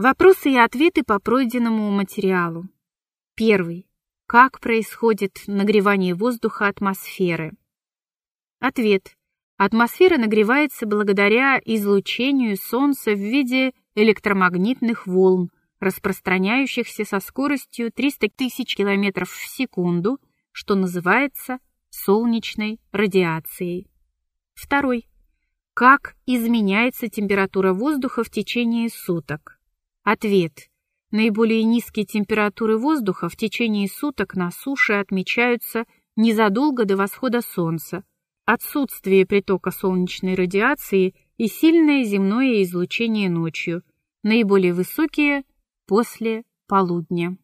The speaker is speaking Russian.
Вопросы и ответы по пройденному материалу. Первый. Как происходит нагревание воздуха атмосферы? Ответ. Атмосфера нагревается благодаря излучению Солнца в виде электромагнитных волн, распространяющихся со скоростью 300 тысяч километров в секунду, что называется солнечной радиацией. Второй. Как изменяется температура воздуха в течение суток? Ответ. Наиболее низкие температуры воздуха в течение суток на суше отмечаются незадолго до восхода солнца, отсутствие притока солнечной радиации и сильное земное излучение ночью, наиболее высокие после полудня.